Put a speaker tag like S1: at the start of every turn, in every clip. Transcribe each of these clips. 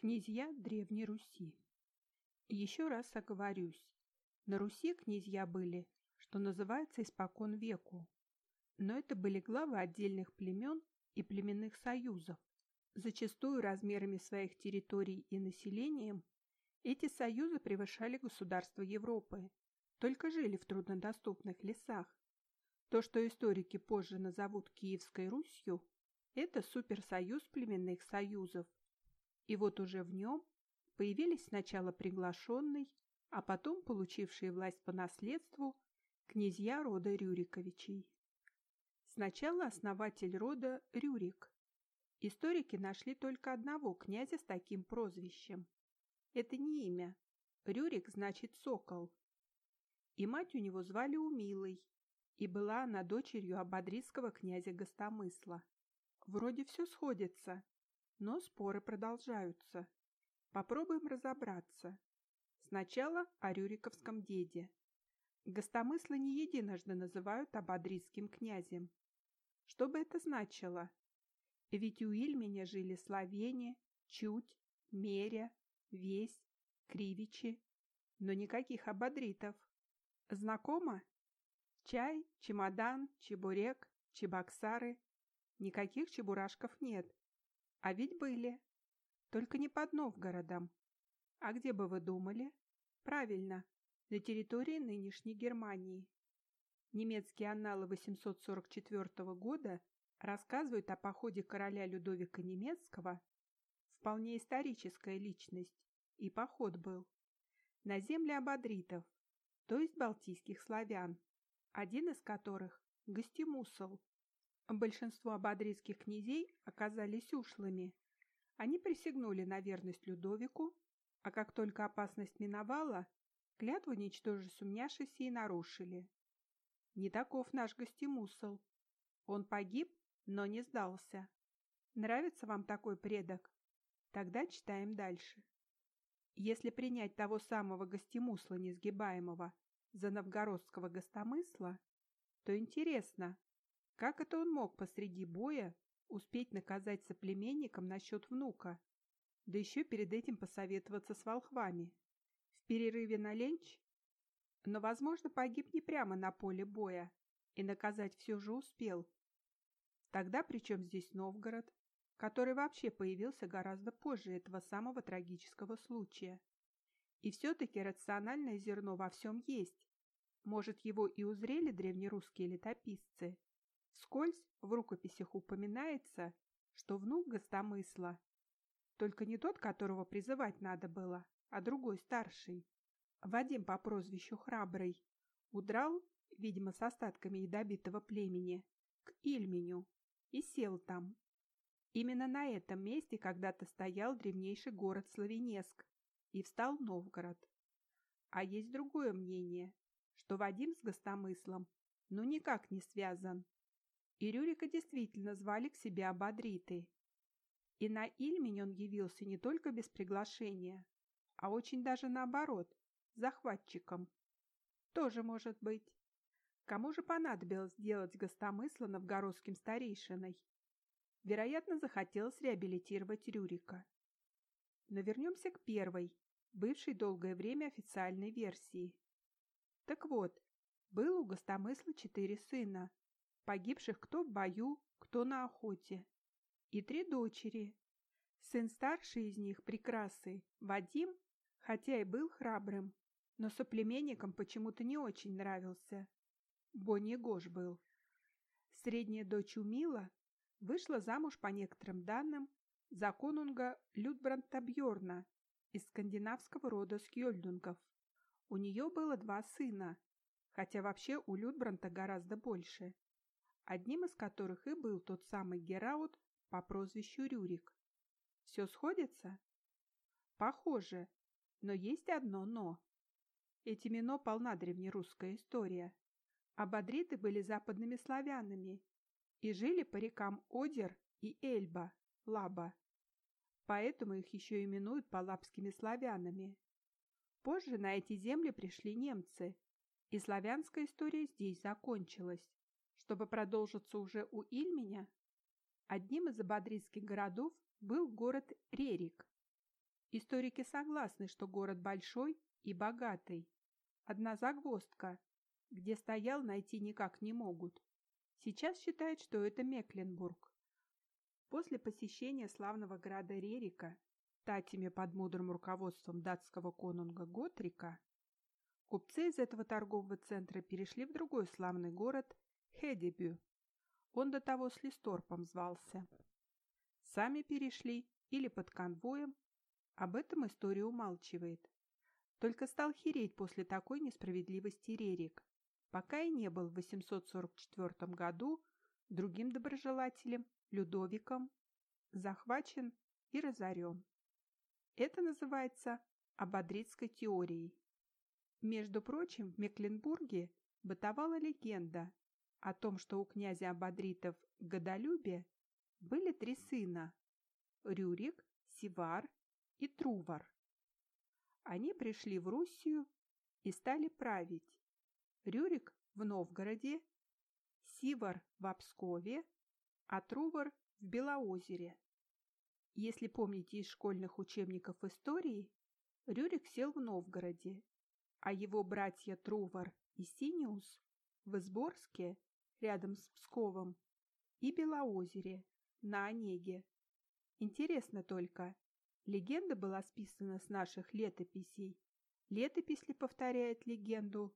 S1: Князья Древней Руси. Еще раз оговорюсь. На Руси князья были, что называется, испокон веку. Но это были главы отдельных племен и племенных союзов. Зачастую размерами своих территорий и населением эти союзы превышали государства Европы, только жили в труднодоступных лесах. То, что историки позже назовут Киевской Русью, это суперсоюз племенных союзов. И вот уже в нем появились сначала приглашенный, а потом получившие власть по наследству князья рода Рюриковичей. Сначала основатель рода Рюрик. Историки нашли только одного князя с таким прозвищем. Это не имя. Рюрик значит «сокол». И мать у него звали Умилой, и была она дочерью ободрийского князя Гостомысла. Вроде все сходится, но споры продолжаются. Попробуем разобраться. Сначала о Рюриковском деде. Гостомысла не единожды называют ободрийским князем. Что бы это значило? Ведь у Ильменя жили Словени, Чуть, Меря, Весь, Кривичи, но никаких ободритов. Знакомо? Чай, чемодан, чебурек, чебоксары. Никаких чебурашков нет. А ведь были. Только не под Новгородом. А где бы вы думали? Правильно, на территории нынешней Германии. Немецкие анналы 844 года рассказывают о походе короля Людовика Немецкого, вполне историческая личность, и поход был, на земли абадритов, то есть балтийских славян, один из которых – Гостемусл. Большинство абадрийских князей оказались ушлыми. Они присягнули на верность Людовику, а как только опасность миновала, клятву, ничтоже сумняшися, и нарушили. Не таков наш гостемусл. Он погиб, но не сдался. Нравится вам такой предок? Тогда читаем дальше. Если принять того самого гостемусла несгибаемого за новгородского гостомысла, то интересно, как это он мог посреди боя успеть наказать соплеменникам насчет внука, да еще перед этим посоветоваться с волхвами. В перерыве на ленч но, возможно, погиб не прямо на поле боя, и наказать все же успел. Тогда при чем здесь Новгород, который вообще появился гораздо позже этого самого трагического случая? И все-таки рациональное зерно во всем есть. Может, его и узрели древнерусские летописцы. Вскользь в рукописях упоминается, что внук Гостомысла, только не тот, которого призывать надо было, а другой старший, Вадим по прозвищу Храбрый удрал, видимо, с остатками ядовитого племени, к Ильменю и сел там. Именно на этом месте когда-то стоял древнейший город Славенеск и встал Новгород. А есть другое мнение, что Вадим с Гостомыслом ну никак не связан. И Рюрика действительно звали к себе Абадриты. И на Ильмень он явился не только без приглашения, а очень даже наоборот, захватчиком. Тоже может быть. Кому же понадобилось сделать гостомысла новгородским старейшиной? Вероятно, захотелось реабилитировать Рюрика. Но вернемся к первой, бывшей долгое время официальной версии. Так вот, было у гостомысла четыре сына, погибших кто в бою, кто на охоте, и три дочери. Сын старший из них, прекрасный, Вадим, хотя и был храбрым, но соплеменникам почему-то не очень нравился. Бонни Гош был. Средняя дочь Умила вышла замуж по некоторым данным за конунга Людбранта Бьорна из скандинавского рода Скьольдунгов. У нее было два сына, хотя вообще у Людбранта гораздо больше, одним из которых и был тот самый Гераут по прозвищу Рюрик. Все сходится? Похоже, но есть одно «но». Этими «но» полна древнерусская история. Абадриты были западными славянами и жили по рекам Одер и Эльба, Лаба. Поэтому их еще именуют палапскими славянами. Позже на эти земли пришли немцы, и славянская история здесь закончилась. Чтобы продолжиться уже у Ильменя, одним из абадритских городов был город Рерик. Историки согласны, что город большой и богатый. Одна загвоздка. Где стоял, найти никак не могут. Сейчас считают, что это Мекленбург. После посещения славного града Рерика, татями под мудрым руководством датского конунга Готрика, купцы из этого торгового центра перешли в другой славный город Хедебю. Он до того с Листорпом звался. Сами перешли или под конвоем, об этом история умалчивает. Только стал хереть после такой несправедливости Рерик, пока и не был в 844 году другим доброжелателем Людовиком захвачен и разорен. Это называется ободрицкой теорией. Между прочим, в Мекленбурге бытовала легенда о том, что у князя Ободритов Годолюбия были три сына – Рюрик, Сивар и Трувар. Они пришли в Руссию и стали править. Рюрик в Новгороде, Сивар в Обскове, а Трувар в Белоозере. Если помните из школьных учебников истории, Рюрик сел в Новгороде, а его братья Трувар и Синиус в Изборске, рядом с Псковом, и Белоозере, на Онеге. Интересно только, легенда была списана с наших летописей. Летопись ли повторяет легенду,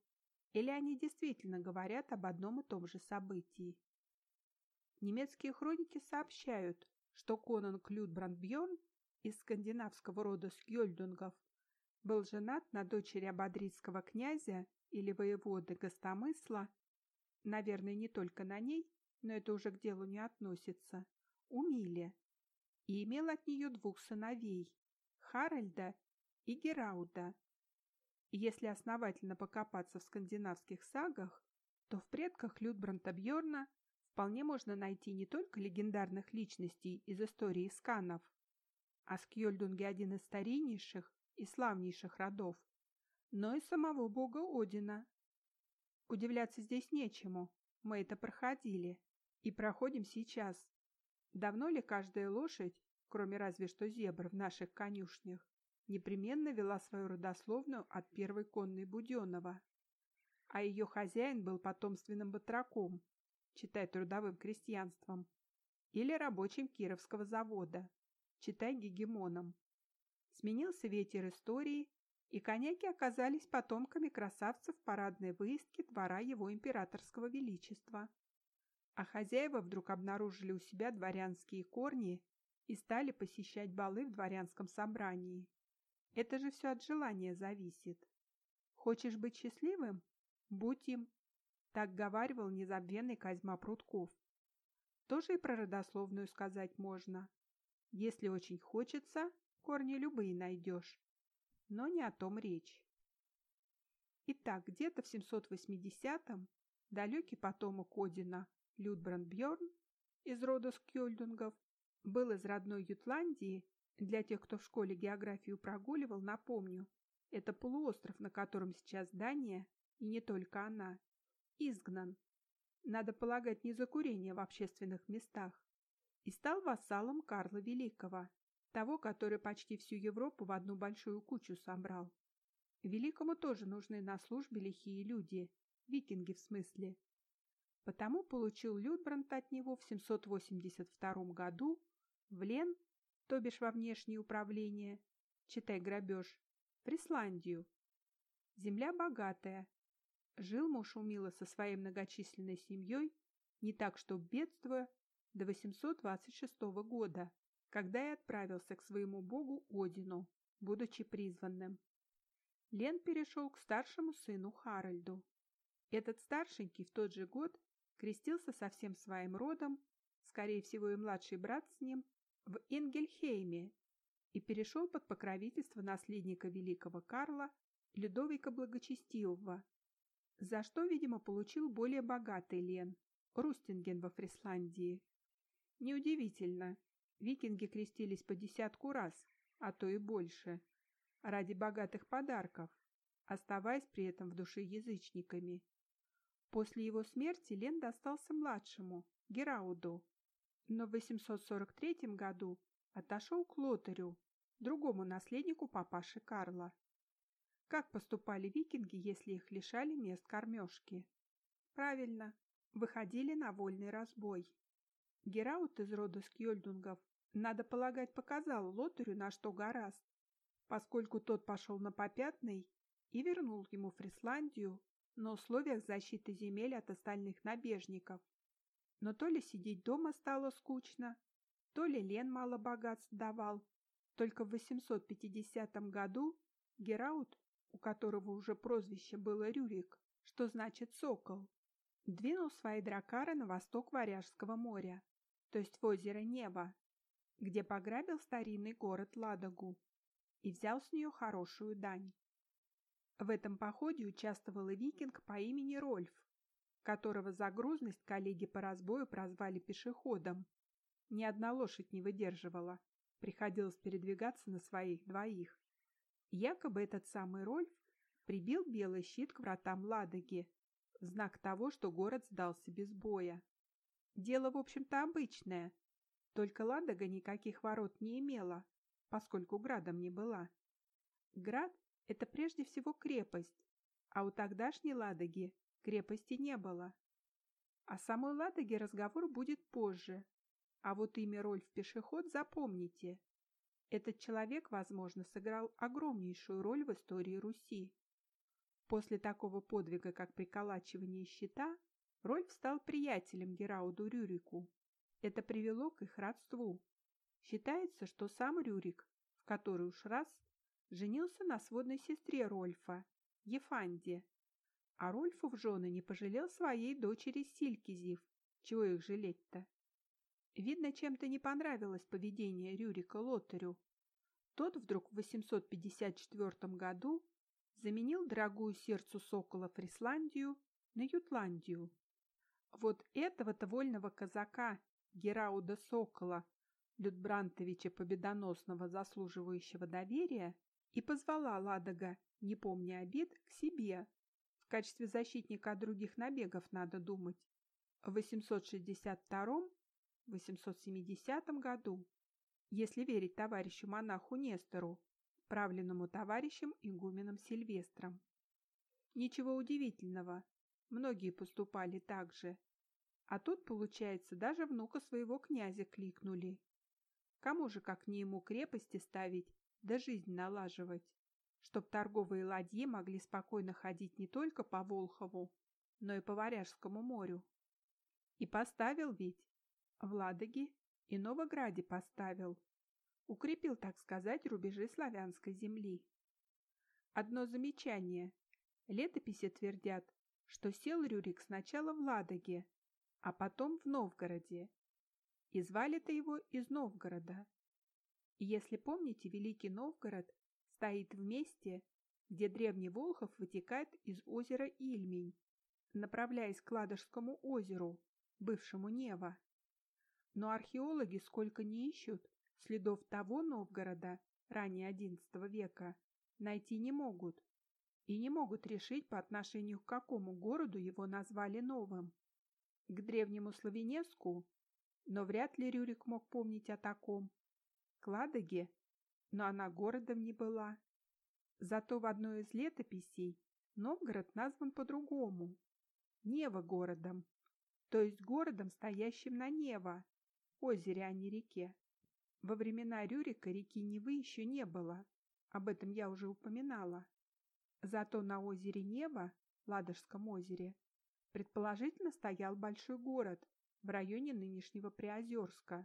S1: или они действительно говорят об одном и том же событии? Немецкие хроники сообщают, что конунг Людбрандбьерн из скандинавского рода Скьольдунгов был женат на дочери ободрицкого князя или воеводы Гостомысла, наверное, не только на ней, но это уже к делу не относится, Умиле, и имел от нее двух сыновей – Харальда и Герауда. Если основательно покопаться в скандинавских сагах, то в предках Людбранта Бьорна вполне можно найти не только легендарных личностей из истории сканов, а Скьольдунги один из стариннейших и славнейших родов, но и самого бога Одина. Удивляться здесь нечему, мы это проходили и проходим сейчас. Давно ли каждая лошадь, кроме разве что зебр в наших конюшнях, непременно вела свою родословную от первой конной Буденова? А ее хозяин был потомственным батраком, читай трудовым крестьянством, или рабочим Кировского завода, читай гегемоном. Сменился ветер истории, и коняки оказались потомками красавцев парадной выездки двора его императорского величества. А хозяева вдруг обнаружили у себя дворянские корни и стали посещать балы в дворянском собрании. Это же все от желания зависит. Хочешь быть счастливым? Будь им. Так говаривал незабвенный Козьма Прутков. Тоже и про родословную сказать можно. Если очень хочется, корни любые найдешь. Но не о том речь. Итак, где-то в 780-м далекий потомок Одина Людбранд Бьорн из рода Скьольдунгов был из родной Ютландии, для тех, кто в школе географию прогуливал, напомню, это полуостров, на котором сейчас Дания, и не только она, изгнан, надо полагать, не за курение в общественных местах, и стал вассалом Карла Великого, того, который почти всю Европу в одну большую кучу собрал. Великому тоже нужны на службе лихие люди, викинги в смысле. Потому получил Людбранд от него в 782 году в Лен, то бишь во внешнее управление, читай грабеж, в Рисландию. Земля богатая, Жил муж умило со своей многочисленной семьей, не так что бедствуя, до 826 года, когда и отправился к своему богу Одину, будучи призванным. Лен перешел к старшему сыну Харальду. Этот старшенький в тот же год крестился со всем своим родом, скорее всего и младший брат с ним, в Ингельхейме и перешел под покровительство наследника великого Карла Людовика Благочестивого, за что, видимо, получил более богатый Лен, Рустинген во Фрисландии. Неудивительно, викинги крестились по десятку раз, а то и больше, ради богатых подарков, оставаясь при этом в душе язычниками. После его смерти Лен достался младшему, Герауду, но в 843 году отошел к Лотарю, другому наследнику папаши Карла. Как поступали викинги, если их лишали мест кормежки? Правильно, выходили на вольный разбой. Гераут из рода скьольдунгов, надо полагать, показал лотарю, на что гораст, поскольку тот пошел на попятный и вернул ему Фрисландию на условиях защиты земель от остальных набежников. Но то ли сидеть дома стало скучно, то ли Лен мало богатств давал. Только в 850 году Гераут, у которого уже прозвище было Рюрик, что значит «сокол», двинул свои дракары на восток Варяжского моря, то есть в озеро Нева, где пограбил старинный город Ладогу и взял с нее хорошую дань. В этом походе участвовал и викинг по имени Рольф, которого за грузность коллеги по разбою прозвали пешеходом. Ни одна лошадь не выдерживала, приходилось передвигаться на своих двоих. Якобы этот самый Рольф прибил белый щит к вратам Ладоги, знак того, что город сдался без боя. Дело, в общем-то, обычное, только Ладога никаких ворот не имела, поскольку градом не была. Град – это прежде всего крепость, а у тогдашней Ладоги крепости не было. О самой Ладоге разговор будет позже, а вот имя Рольф-пешеход запомните. Этот человек, возможно, сыграл огромнейшую роль в истории Руси. После такого подвига, как приколачивание щита, Рольф стал приятелем Герауду Рюрику. Это привело к их родству. Считается, что сам Рюрик, в который уж раз, женился на сводной сестре Рольфа, Ефанде, а Рольфу в жены не пожалел своей дочери Силькизив. Чего их жалеть-то? Видно, чем-то не понравилось поведение Рюрика Лотарю. Тот вдруг в 854 году заменил дорогую сердцу сокола Фрисландию на Ютландию. Вот этого-то вольного казака Герауда Сокола, Людбрантовича Победоносного, заслуживающего доверия, и позвала Ладога, не помня обид, к себе. В качестве защитника от других набегов надо думать. В 862-870 году, если верить товарищу монаху Нестору, правленному товарищем игуменом Сильвестром. Ничего удивительного, многие поступали так же. А тут, получается, даже внука своего князя кликнули. Кому же, как не ему, крепости ставить, да жизнь налаживать, чтоб торговые ладьи могли спокойно ходить не только по Волхову, но и по Варяжскому морю. И поставил ведь. В Ладоге и Новограде поставил. Укрепил, так сказать, рубежи славянской земли. Одно замечание. Летописи твердят, что сел Рюрик сначала в Ладоге, а потом в Новгороде. И звали-то его из Новгорода. И если помните, Великий Новгород стоит в месте, где древний Волхов вытекает из озера Ильмень, направляясь к Ладожскому озеру, бывшему Нева. Но археологи сколько не ищут, следов того Новгорода, ранее XI века, найти не могут. И не могут решить, по отношению к какому городу его назвали новым к древнему Славенеску, но вряд ли Рюрик мог помнить о таком. К Ладоге, но она городом не была. Зато в одной из летописей Новгород назван по-другому – Нева городом, то есть городом, стоящим на Нева, озере, а не реке. Во времена Рюрика реки Невы еще не было, об этом я уже упоминала. Зато на озере Нева, Ладожском озере, Предположительно, стоял большой город в районе нынешнего Приозерска.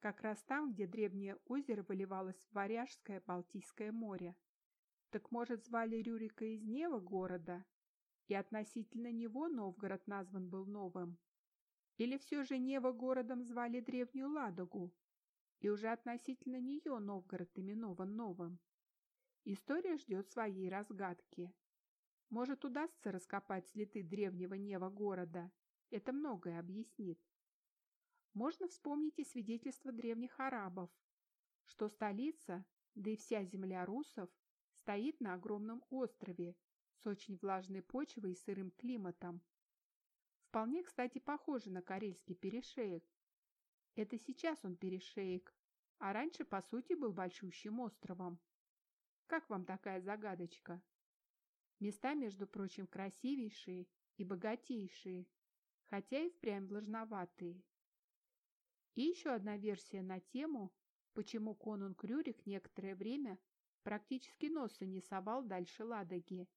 S1: Как раз там, где древнее озеро выливалось в Варяжское Балтийское море. Так, может, звали Рюрика из Нева города, и относительно него Новгород назван был новым? Или все же Нева городом звали древнюю Ладогу, и уже относительно нее Новгород именован новым? История ждет своей разгадки. Может, удастся раскопать следы древнего Нева города. Это многое объяснит. Можно вспомнить и свидетельства древних арабов, что столица, да и вся земля русов, стоит на огромном острове с очень влажной почвой и сырым климатом. Вполне, кстати, похоже на карельский перешеек. Это сейчас он перешеек, а раньше, по сути, был большущим островом. Как вам такая загадочка? Места, между прочим, красивейшие и богатейшие, хотя и впрямь влажноватые. И еще одна версия на тему, почему конунг Рюрик некоторое время практически носа не совал дальше Ладоги,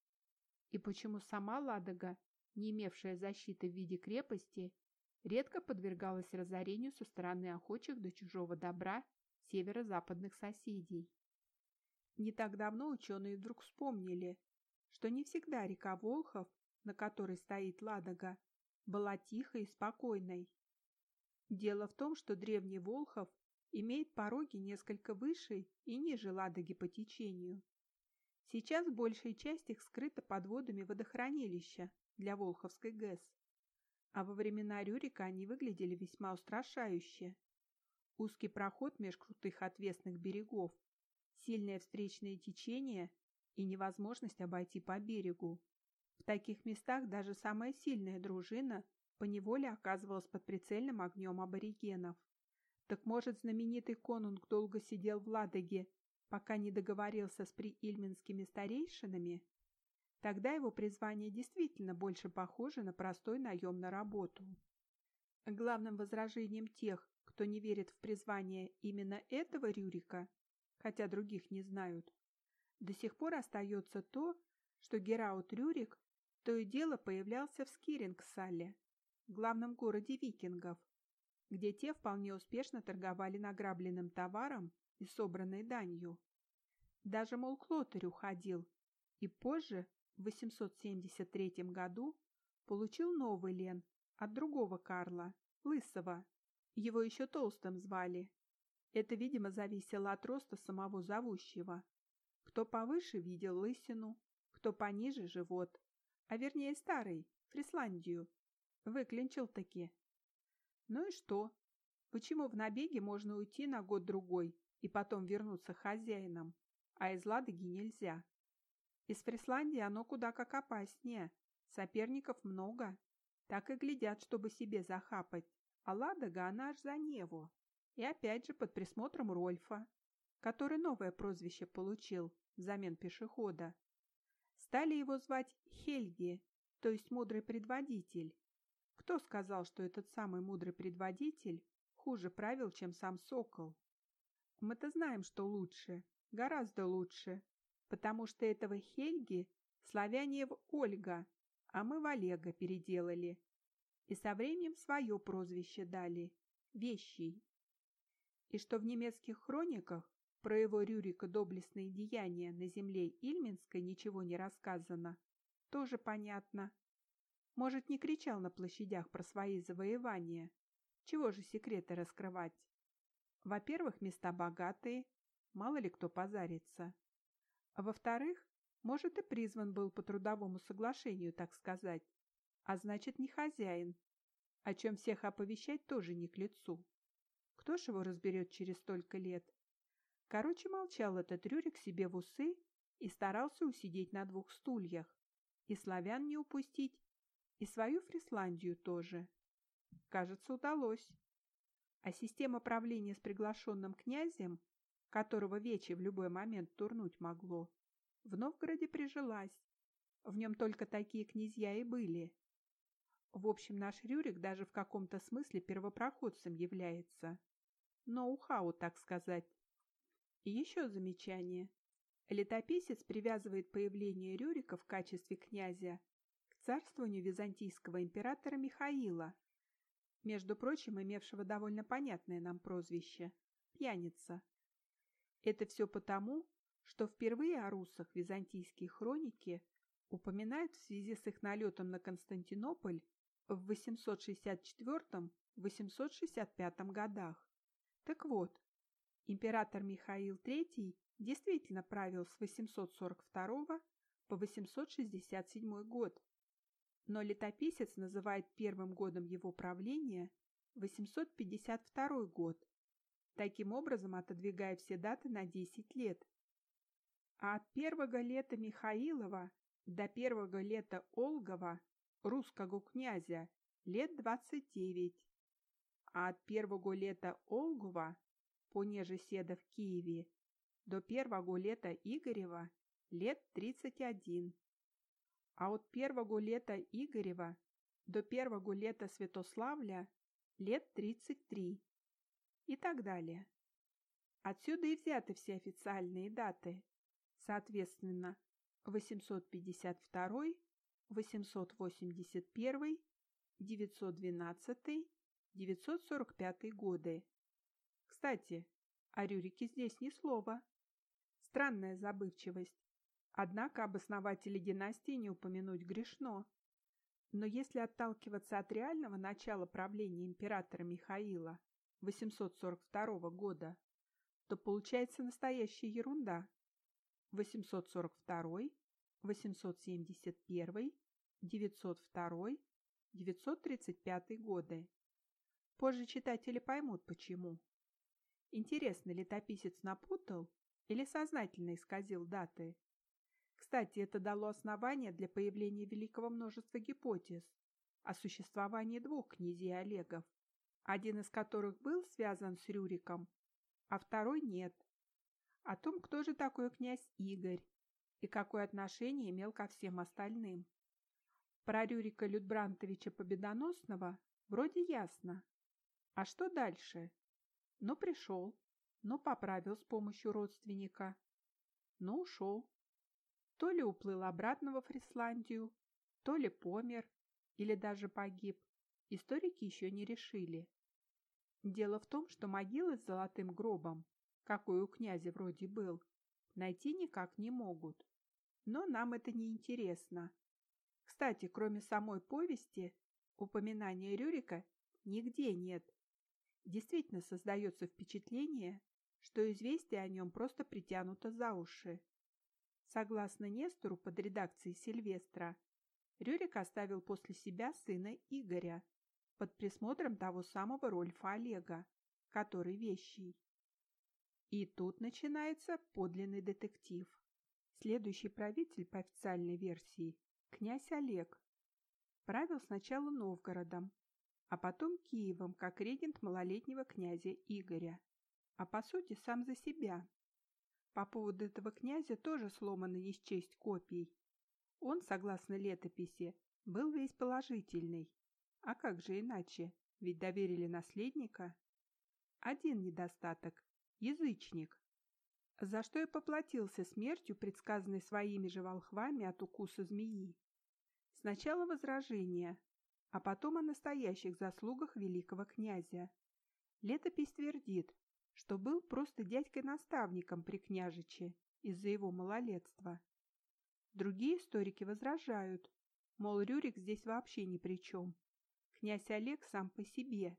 S1: и почему сама Ладога, не имевшая защиты в виде крепости, редко подвергалась разорению со стороны охочих до чужого добра северо-западных соседей. Не так давно ученые вдруг вспомнили, что не всегда река Волхов, на которой стоит Ладога, была тихой и спокойной. Дело в том, что древний Волхов имеет пороги несколько выше и ниже Ладоги по течению. Сейчас большая часть их скрыта под водами водохранилища для Волховской ГЭС, а во времена Рюрика они выглядели весьма устрашающе. Узкий проход меж крутых отвесных берегов, сильное встречное течение и невозможность обойти по берегу. В таких местах даже самая сильная дружина поневоле оказывалась под прицельным огнем аборигенов. Так может, знаменитый конунг долго сидел в Ладоге, пока не договорился с приильминскими старейшинами? Тогда его призвание действительно больше похоже на простой наем на работу. Главным возражением тех, кто не верит в призвание именно этого Рюрика, хотя других не знают, до сих пор остается то, что Гераут Рюрик то и дело появлялся в Скирингсале, главном городе викингов, где те вполне успешно торговали награбленным товаром и собранной данью. Даже, мол, к лотарю ходил, и позже, в 873 году, получил новый лен от другого Карла, Лысого. Его еще Толстым звали. Это, видимо, зависело от роста самого зовущего. Кто повыше видел лысину, кто пониже – живот, а вернее старый, Фрисландию. Выклинчил-таки. Ну и что? Почему в набеге можно уйти на год-другой и потом вернуться хозяином, а из Ладоги нельзя? Из Фрисландии оно куда как опаснее. Соперников много. Так и глядят, чтобы себе захапать. А Ладога она аж за Неву. И опять же под присмотром Рольфа, который новое прозвище получил взамен пешехода. Стали его звать Хельги, то есть мудрый предводитель. Кто сказал, что этот самый мудрый предводитель хуже правил, чем сам сокол? Мы-то знаем, что лучше, гораздо лучше, потому что этого Хельги славяне в Ольга, а мы в Олега переделали. И со временем свое прозвище дали – Вещий. И что в немецких хрониках про его Рюрика доблестные деяния на земле Ильминской ничего не рассказано. Тоже понятно. Может, не кричал на площадях про свои завоевания. Чего же секреты раскрывать? Во-первых, места богатые, мало ли кто позарится. А во-вторых, может, и призван был по трудовому соглашению, так сказать. А значит, не хозяин. О чем всех оповещать тоже не к лицу. Кто ж его разберет через столько лет? Короче, молчал этот Рюрик себе в усы и старался усидеть на двух стульях. И славян не упустить, и свою Фрисландию тоже. Кажется, удалось. А система правления с приглашенным князем, которого Вечи в любой момент турнуть могло, в Новгороде прижилась. В нем только такие князья и были. В общем, наш Рюрик даже в каком-то смысле первопроходцем является. Ноу-хау, так сказать. Еще замечание. Летописец привязывает появление Рюрика в качестве князя к царствованию византийского императора Михаила, между прочим, имевшего довольно понятное нам прозвище – пьяница. Это все потому, что впервые о русах византийские хроники упоминают в связи с их налетом на Константинополь в 864-865 годах. Так вот, Император Михаил III действительно правил с 842 по 867 год, но летописец называет первым годом его правления 852 год, таким образом отодвигая все даты на 10 лет. А от первого лета Михаилова до первого лета Олгова, русского князя, лет 29, а от первого лета Олгова понеже седа в Киеве, до первого лета Игорева лет 31. А от первого лета Игорева до первого лета Святославля лет 33. И так далее. Отсюда и взяты все официальные даты. Соответственно, 852, 881, 912, 945 годы. Кстати, о Рюрике здесь ни слова. Странная забывчивость. Однако об основателе династии не упомянуть грешно. Но если отталкиваться от реального начала правления императора Михаила 842 года, то получается настоящая ерунда. 842, 871, 902, 935 годы. Позже читатели поймут, почему. Интересно, летописец напутал или сознательно исказил даты? Кстати, это дало основание для появления великого множества гипотез о существовании двух князей Олегов, один из которых был связан с Рюриком, а второй нет. О том, кто же такой князь Игорь и какое отношение имел ко всем остальным. Про Рюрика Людбрантовича Победоносного вроде ясно. А что дальше? Ну, пришел, ну, поправил с помощью родственника, ну, ушел. То ли уплыл обратно во Фрисландию, то ли помер или даже погиб, историки еще не решили. Дело в том, что могилы с золотым гробом, какой у князя вроде был, найти никак не могут. Но нам это не интересно. Кстати, кроме самой повести, упоминания Рюрика нигде нет. Действительно создается впечатление, что известие о нем просто притянуто за уши. Согласно Нестору под редакцией Сильвестра, Рюрик оставил после себя сына Игоря под присмотром того самого Рольфа Олега, который вещий. И тут начинается подлинный детектив. Следующий правитель по официальной версии – князь Олег. Правил сначала Новгородом, а потом Киевом как регент малолетнего князя Игоря, а по сути сам за себя. По поводу этого князя тоже сломано не счесть копий. Он, согласно летописи, был весь положительный. А как же иначе? Ведь доверили наследника. Один недостаток – язычник. За что и поплатился смертью, предсказанной своими же волхвами от укуса змеи. Сначала возражение, а потом о настоящих заслугах великого князя. Летопись твердит, что был просто дядькой-наставником при княжиче из-за его малолетства. Другие историки возражают, мол, Рюрик здесь вообще ни при чем. Князь Олег сам по себе.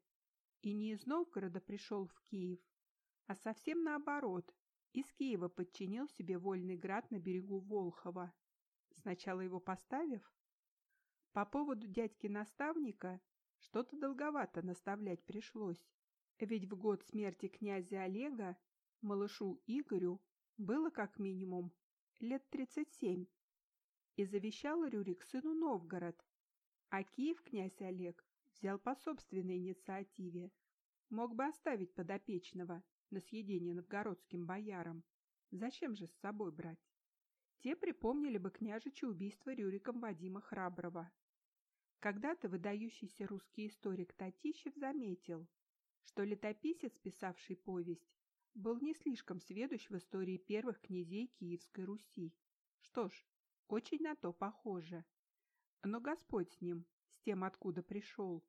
S1: И не из Новгорода пришел в Киев, а совсем наоборот, из Киева подчинил себе вольный град на берегу Волхова, сначала его поставив. По поводу дядьки-наставника что-то долговато наставлять пришлось. Ведь в год смерти князя Олега малышу Игорю было как минимум лет 37. И завещал Рюрик сыну Новгород, а Киев князь Олег взял по собственной инициативе. Мог бы оставить подопечного на съедение новгородским боярам. Зачем же с собой брать? Те припомнили бы княжичу убийство Рюриком Вадима Храброго. Когда-то выдающийся русский историк Татищев заметил, что летописец, писавший повесть, был не слишком сведущ в истории первых князей Киевской Руси. Что ж, очень на то похоже. Но Господь с ним, с тем, откуда пришел.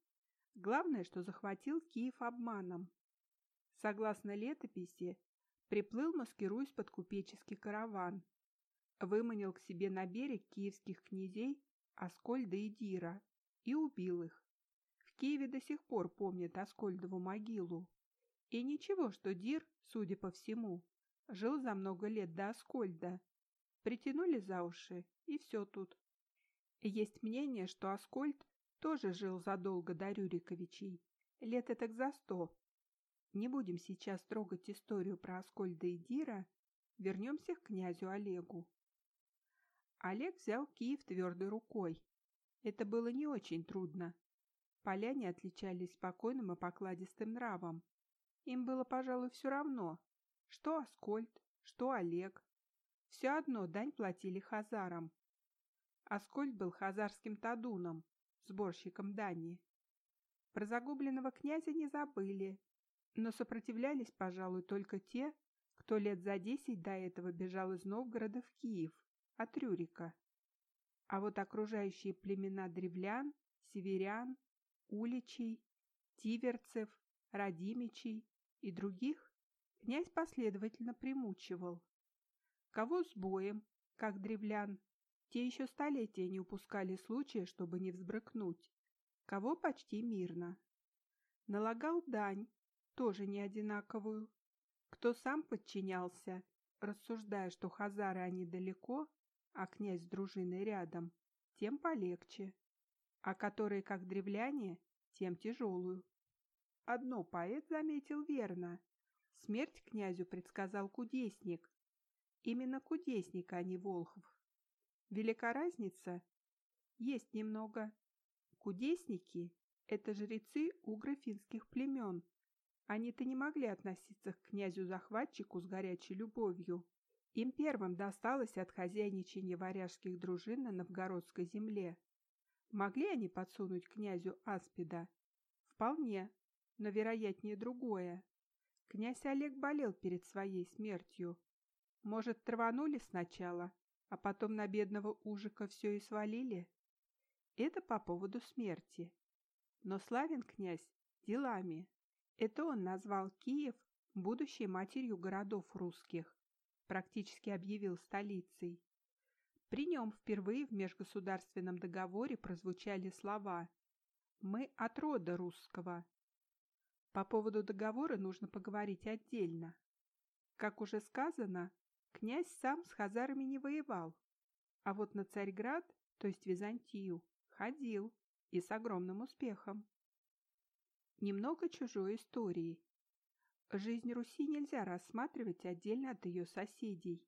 S1: Главное, что захватил Киев обманом. Согласно летописи, приплыл, маскируясь под купеческий караван, выманил к себе на берег киевских князей Аскольда и Дира и убил их. Киеве до сих пор помнят Аскольдову могилу. И ничего, что Дир, судя по всему, жил за много лет до Аскольда. Притянули за уши, и все тут. Есть мнение, что Аскольд тоже жил задолго до Рюриковичей, лет так за сто. Не будем сейчас трогать историю про Аскольда и Дира, вернемся к князю Олегу. Олег взял Киев твердой рукой. Это было не очень трудно. Поляне отличались спокойным и покладистым нравом. Им было, пожалуй, все равно, что Аскольд, что Олег. Все одно дань платили хазарам. Аскольд был хазарским тадуном, сборщиком дани. Про загубленного князя не забыли, но сопротивлялись, пожалуй, только те, кто лет за десять до этого бежал из Новгорода в Киев, от Рюрика. А вот окружающие племена древлян, северян, уличей, тиверцев, радимичей и других князь последовательно примучивал. Кого с боем, как древлян, те еще столетия не упускали случая, чтобы не взбрыкнуть, кого почти мирно. Налагал дань, тоже не одинаковую. Кто сам подчинялся, рассуждая, что хазары они далеко, а князь с дружиной рядом, тем полегче, а которые, как древляне, тем тяжелую. Одно поэт заметил верно. Смерть князю предсказал кудесник. Именно кудесник, а не Волхов. Велика разница? Есть немного. Кудесники – это жрецы угро-финских племен. Они-то не могли относиться к князю-захватчику с горячей любовью. Им первым досталось от хозяйничания варяжских дружин на новгородской земле. Могли они подсунуть князю Аспида? Вполне, но вероятнее другое. Князь Олег болел перед своей смертью. Может, траванули сначала, а потом на бедного Ужика все и свалили? Это по поводу смерти. Но славен князь делами. Это он назвал Киев будущей матерью городов русских, практически объявил столицей. При нем впервые в межгосударственном договоре прозвучали слова «Мы от рода русского». По поводу договора нужно поговорить отдельно. Как уже сказано, князь сам с хазарами не воевал, а вот на Царьград, то есть Византию, Ходил. И с огромным успехом. Немного чужой истории. Жизнь Руси нельзя рассматривать отдельно от ее соседей.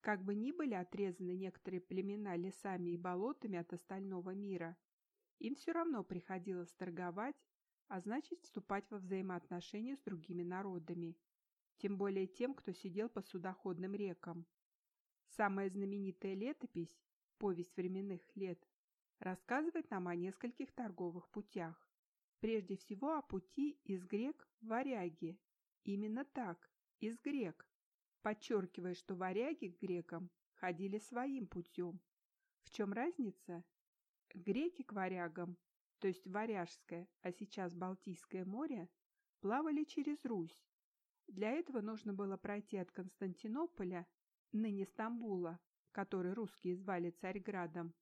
S1: Как бы ни были отрезаны некоторые племена лесами и болотами от остального мира, им все равно приходилось торговать, а значит вступать во взаимоотношения с другими народами, тем более тем, кто сидел по судоходным рекам. Самая знаменитая летопись, повесть временных лет, рассказывает нам о нескольких торговых путях. Прежде всего о пути из грек в варяги. Именно так, из грек, подчеркивая, что варяги к грекам ходили своим путем. В чем разница? Греки к варягам, то есть Варяжское, а сейчас Балтийское море, плавали через Русь. Для этого нужно было пройти от Константинополя, ныне Стамбула, который русские звали Царьградом,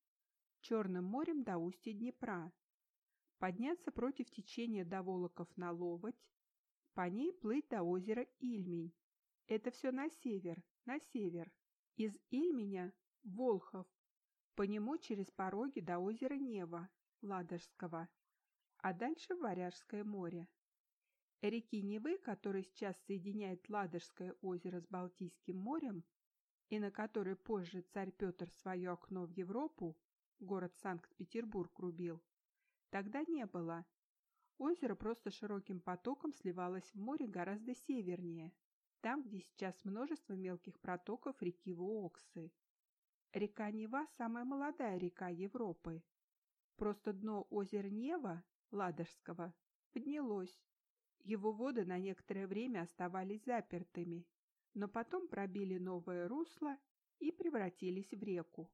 S1: Черным морем до устья Днепра, подняться против течения до Волоков на Ловоть, по ней плыть до озера Ильмень. Это все на север, на север. Из Ильменя – Волхов, по нему через пороги до озера Нева, Ладожского, а дальше Варяжское море. Реки Невы, который сейчас соединяет Ладожское озеро с Балтийским морем, и на которой позже царь Петр свое окно в Европу, город Санкт-Петербург рубил, тогда не было. Озеро просто широким потоком сливалось в море гораздо севернее, там, где сейчас множество мелких протоков реки Вуоксы. Река Нева – самая молодая река Европы. Просто дно озера Нева, Ладожского, поднялось. Его воды на некоторое время оставались запертыми, но потом пробили новое русло и превратились в реку.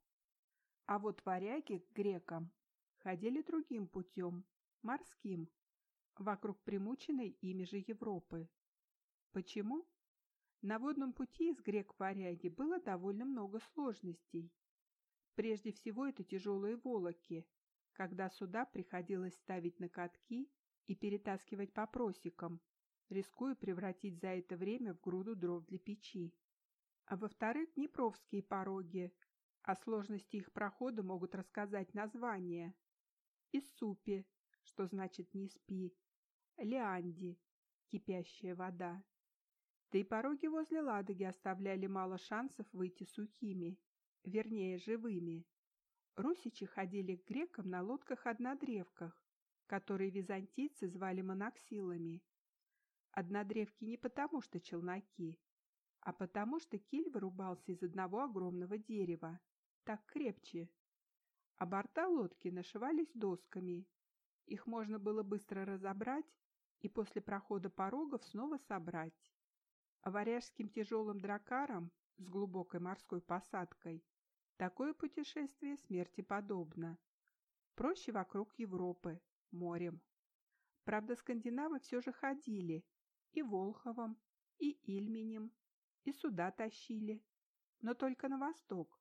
S1: А вот варяги к грекам ходили другим путем, морским, вокруг примученной ими же Европы. Почему? На водном пути из грек в варяги было довольно много сложностей. Прежде всего это тяжелые волоки, когда суда приходилось ставить на катки и перетаскивать по просекам, рискуя превратить за это время в груду дров для печи. А во-вторых, Днепровские пороги, о сложности их прохода могут рассказать названия. Иссупи, что значит «не спи», Леанди, кипящая вода. Да и пороги возле Ладоги оставляли мало шансов выйти сухими, вернее, живыми. Русичи ходили к грекам на лодках-однодревках, которые византийцы звали моноксилами. Однодревки не потому, что челноки, а потому, что киль вырубался из одного огромного дерева, так крепче. А борта лодки нашивались досками. Их можно было быстро разобрать и после прохода порогов снова собрать. Варяжским тяжелым дракарам с глубокой морской посадкой такое путешествие смерти подобно. Проще вокруг Европы, морем. Правда, скандинавы все же ходили и Волховом, и Ильменем, и сюда тащили, но только на восток,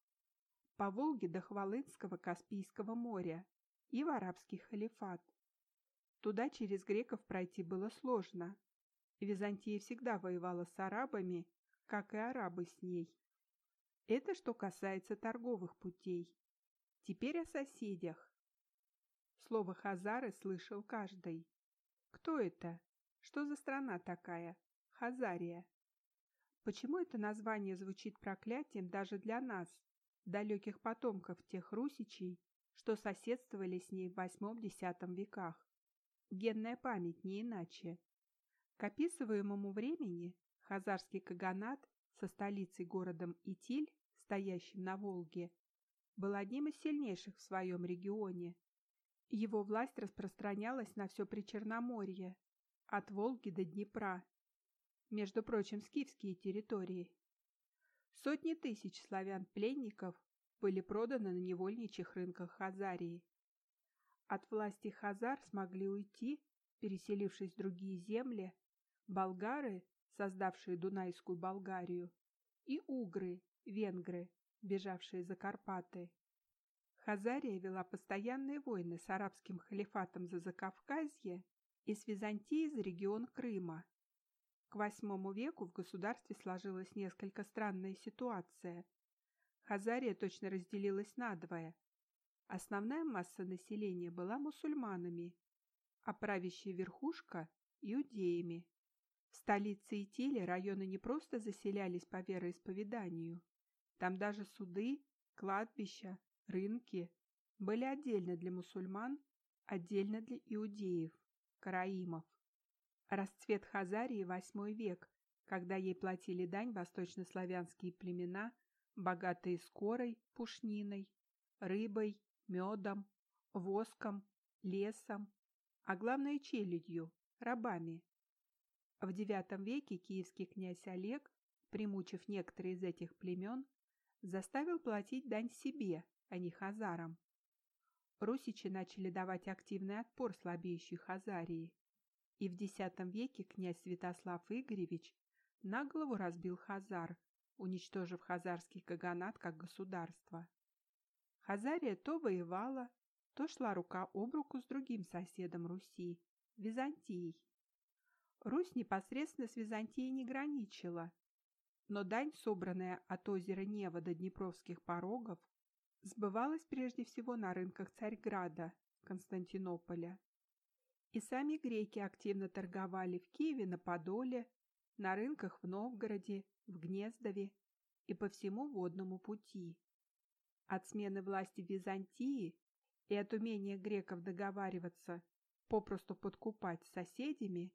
S1: по Волге до Хвалынского Каспийского моря и в арабский халифат. Туда через греков пройти было сложно. Византия всегда воевала с арабами, как и арабы с ней. Это что касается торговых путей. Теперь о соседях. Слово «хазары» слышал каждый. Кто это? Что за страна такая? Хазария. Почему это название звучит проклятием даже для нас, далеких потомков тех русичей, что соседствовали с ней в восьмом-десятом веках? Генная память не иначе. К описываемому времени хазарский каганат со столицей городом Итиль, стоящим на Волге, был одним из сильнейших в своем регионе. Его власть распространялась на все Причерноморье, от Волги до Днепра, между прочим, скифские территории. Сотни тысяч славян-пленников были проданы на невольничьих рынках Хазарии. От власти Хазар смогли уйти, переселившись в другие земли, болгары, создавшие Дунайскую Болгарию, и угры, венгры, бежавшие за Карпаты. Хазария вела постоянные войны с арабским халифатом за Закавказье и с Византией за регион Крыма, к VIII веку в государстве сложилась несколько странная ситуация. Хазария точно разделилась надвое. Основная масса населения была мусульманами, а правящая верхушка – иудеями. В столице Итили районы не просто заселялись по вероисповеданию. Там даже суды, кладбища, рынки были отдельно для мусульман, отдельно для иудеев, караимов. Расцвет Хазарии – восьмой век, когда ей платили дань восточнославянские племена, богатые скорой, пушниной, рыбой, медом, воском, лесом, а главное челядью, рабами. В IX веке киевский князь Олег, примучив некоторые из этих племен, заставил платить дань себе, а не хазарам. Русичи начали давать активный отпор слабеющей Хазарии и в X веке князь Святослав Игоревич на голову разбил Хазар, уничтожив хазарский каганат как государство. Хазария то воевала, то шла рука об руку с другим соседом Руси – Византией. Русь непосредственно с Византией не граничила, но дань, собранная от озера Нева до Днепровских порогов, сбывалась прежде всего на рынках Царьграда, Константинополя. И сами греки активно торговали в Киеве на Подоле, на рынках в Новгороде, в Гнездове и по всему водному пути. От смены власти в Византии и от умения греков договариваться, попросту подкупать с соседями,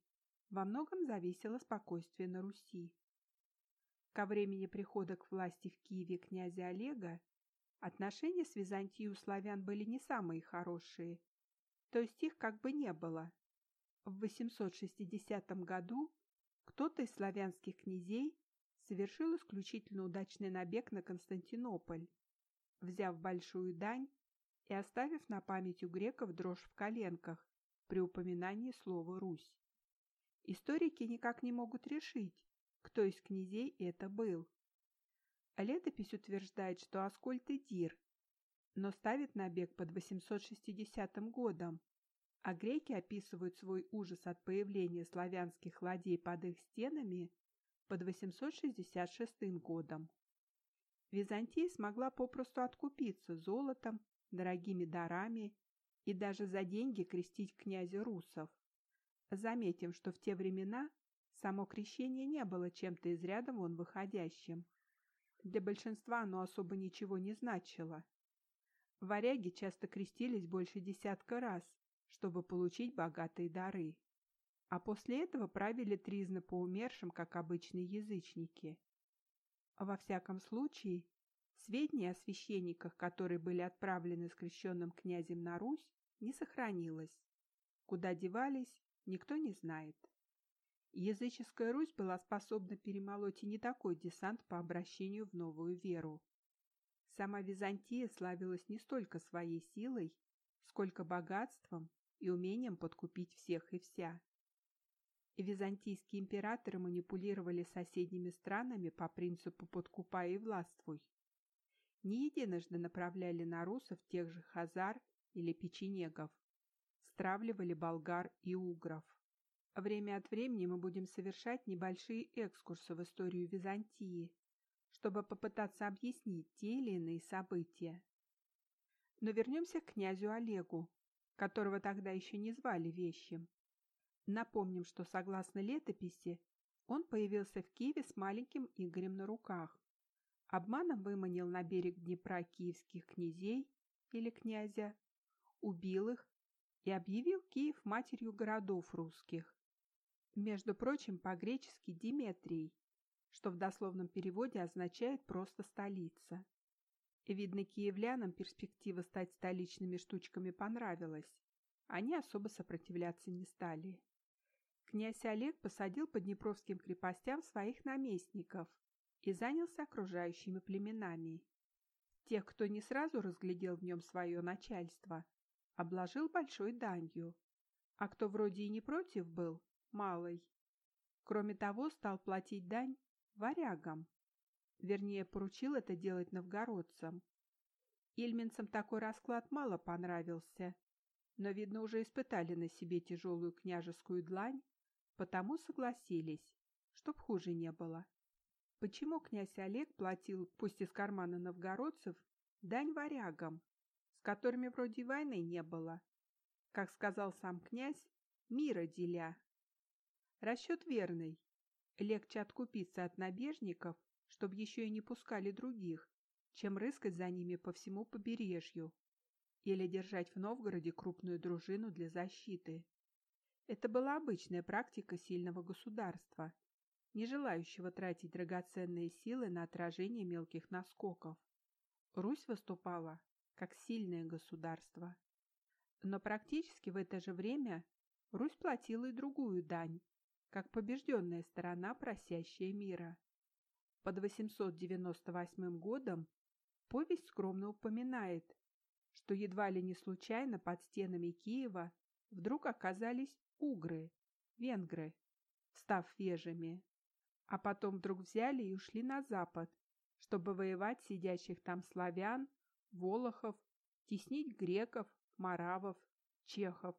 S1: во многом зависело спокойствие на Руси. Ко времени прихода к власти в Киеве князя Олега отношения с Византией у славян были не самые хорошие, то есть их как бы не было. В 860 году кто-то из славянских князей совершил исключительно удачный набег на Константинополь, взяв большую дань и оставив на память у греков дрожь в коленках при упоминании слова «Русь». Историки никак не могут решить, кто из князей это был. Летопись утверждает, что Аскольд и Дир, но ставит набег под 860 годом, а греки описывают свой ужас от появления славянских ладей под их стенами под 866 годом. Византия смогла попросту откупиться золотом, дорогими дарами и даже за деньги крестить князя русов. Заметим, что в те времена само крещение не было чем-то из ряда вон выходящим. Для большинства оно особо ничего не значило. Варяги часто крестились больше десятка раз, чтобы получить богатые дары. а после этого правили тризны по умершим, как обычные язычники. Во всяком случае, сведения о священниках, которые были отправлены с крещенным князем на Русь, не сохранилось. Куда девались, никто не знает. Языческая Русь была способна перемолоть и не такой десант по обращению в новую веру. Сама Византия славилась не столько своей силой, сколько богатством и умением подкупить всех и вся. Византийские императоры манипулировали соседними странами по принципу «подкупай и властвуй». Не единожды направляли на русов тех же хазар или печенегов, стравливали болгар и угров. Время от времени мы будем совершать небольшие экскурсы в историю Византии, чтобы попытаться объяснить те или иные события. Но вернемся к князю Олегу, которого тогда еще не звали Вещим. Напомним, что согласно летописи, он появился в Киеве с маленьким Игорем на руках. Обманом выманил на берег Днепра киевских князей или князя, убил их и объявил Киев матерью городов русских. Между прочим, по-гречески Диметрий, что в дословном переводе означает просто «столица». Видно, киевлянам перспектива стать столичными штучками понравилась. Они особо сопротивляться не стали. Князь Олег посадил по днепровским крепостям своих наместников и занялся окружающими племенами. Тех, кто не сразу разглядел в нем свое начальство, обложил большой данью, а кто вроде и не против был, малой. Кроме того, стал платить дань варягам. Вернее, поручил это делать новгородцам. Ильминцам такой расклад мало понравился, но, видно, уже испытали на себе тяжелую княжескую длань, потому согласились, чтоб хуже не было. Почему князь Олег платил, пусть из кармана новгородцев, дань варягам, с которыми вроде войны не было? Как сказал сам князь, мира деля. Расчет верный. Легче откупиться от набежников, чтобы еще и не пускали других, чем рыскать за ними по всему побережью или держать в Новгороде крупную дружину для защиты. Это была обычная практика сильного государства, не желающего тратить драгоценные силы на отражение мелких наскоков. Русь выступала как сильное государство. Но практически в это же время Русь платила и другую дань, как побежденная сторона, просящая мира. Под 898 годом повесть скромно упоминает, что едва ли не случайно под стенами Киева вдруг оказались угры, венгры, став вежами, а потом вдруг взяли и ушли на запад, чтобы воевать сидящих там славян, волохов, теснить греков, маравов, чехов.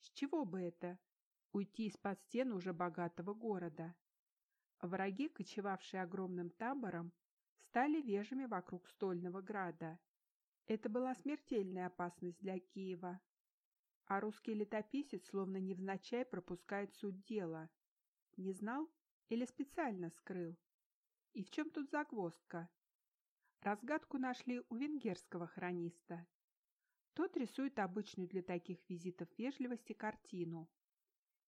S1: С чего бы это? Уйти из-под стен уже богатого города. Враги, кочевавшие огромным табором, стали вежами вокруг Стольного града. Это была смертельная опасность для Киева. А русский летописец словно невзначай пропускает суть дела. Не знал или специально скрыл? И в чем тут загвоздка? Разгадку нашли у венгерского хрониста. Тот рисует обычную для таких визитов вежливости картину.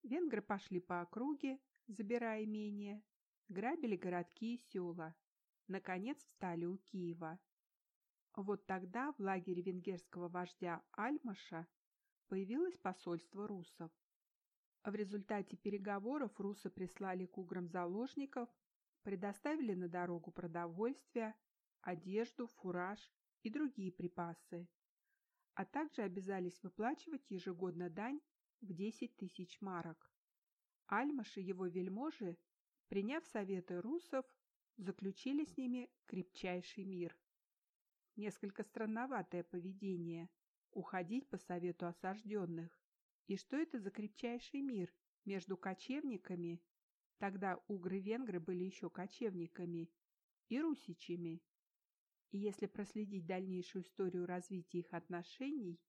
S1: Венгры пошли по округе, забирая имение, грабили городки и села. Наконец встали у Киева. Вот тогда в лагере венгерского вождя Альмаша появилось посольство русов. В результате переговоров русы прислали к уграм заложников, предоставили на дорогу продовольствие, одежду, фураж и другие припасы, а также обязались выплачивать ежегодно дань в 10 тысяч марок. Альмаш и его вельможи, приняв советы русов, заключили с ними крепчайший мир. Несколько странноватое поведение – уходить по совету осажденных. И что это за крепчайший мир между кочевниками, тогда угры-венгры были еще кочевниками, и русичами? И если проследить дальнейшую историю развития их отношений,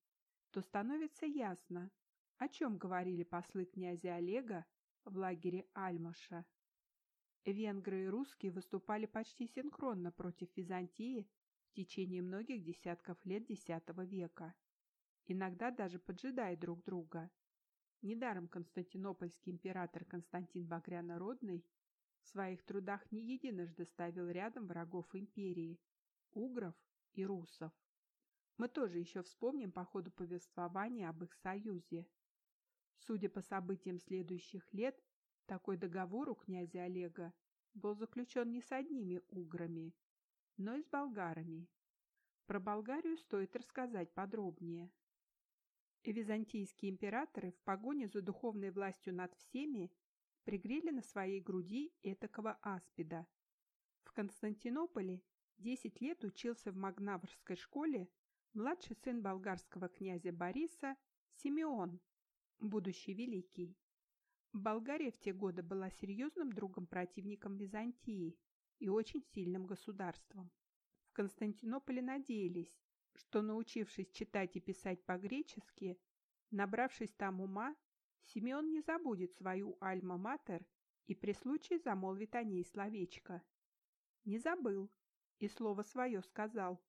S1: то становится ясно, о чем говорили послы князя Олега в лагере Альмаша. Венгры и русские выступали почти синхронно против Византии в течение многих десятков лет X века, иногда даже поджидая друг друга. Недаром константинопольский император Константин Багрянородный в своих трудах не единожды ставил рядом врагов империи – угров и русов. Мы тоже еще вспомним по ходу повествования об их союзе. Судя по событиям следующих лет, такой договор у князя Олега был заключен не с одними уграми, но и с болгарами. Про Болгарию стоит рассказать подробнее. Византийские императоры в погоне за духовной властью над всеми пригрели на своей груди этакого аспида. В Константинополе 10 лет учился в Магнаврской школе младший сын болгарского князя Бориса Симеон, будущий великий. Болгария в те годы была серьезным другом-противником Византии и очень сильным государством. В Константинополе надеялись, что, научившись читать и писать по-гречески, набравшись там ума, Симеон не забудет свою альма-матер и при случае замолвит о ней словечко. Не забыл и слово свое сказал.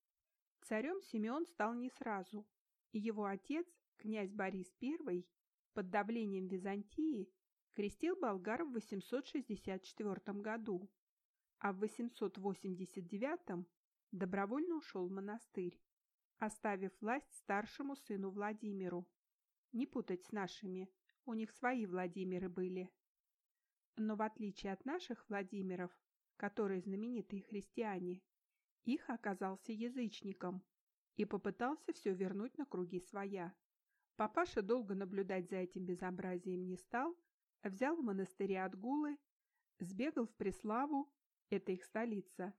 S1: Царем Симеон стал не сразу, и его отец, князь Борис I, под давлением Византии, крестил болгар в 864 году, а в 889 добровольно ушел в монастырь, оставив власть старшему сыну Владимиру. Не путать с нашими, у них свои Владимиры были. Но в отличие от наших Владимиров, которые знаменитые христиане, их оказался язычником и попытался все вернуть на круги своя. Папаша долго наблюдать за этим безобразием не стал, взял в монастыре отгулы, сбегал в Преславу, это их столица,